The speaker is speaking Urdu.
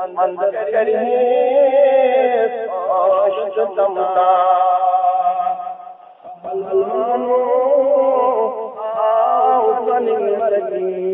آسمان مگر تم خدا پلو آ وسني مرجي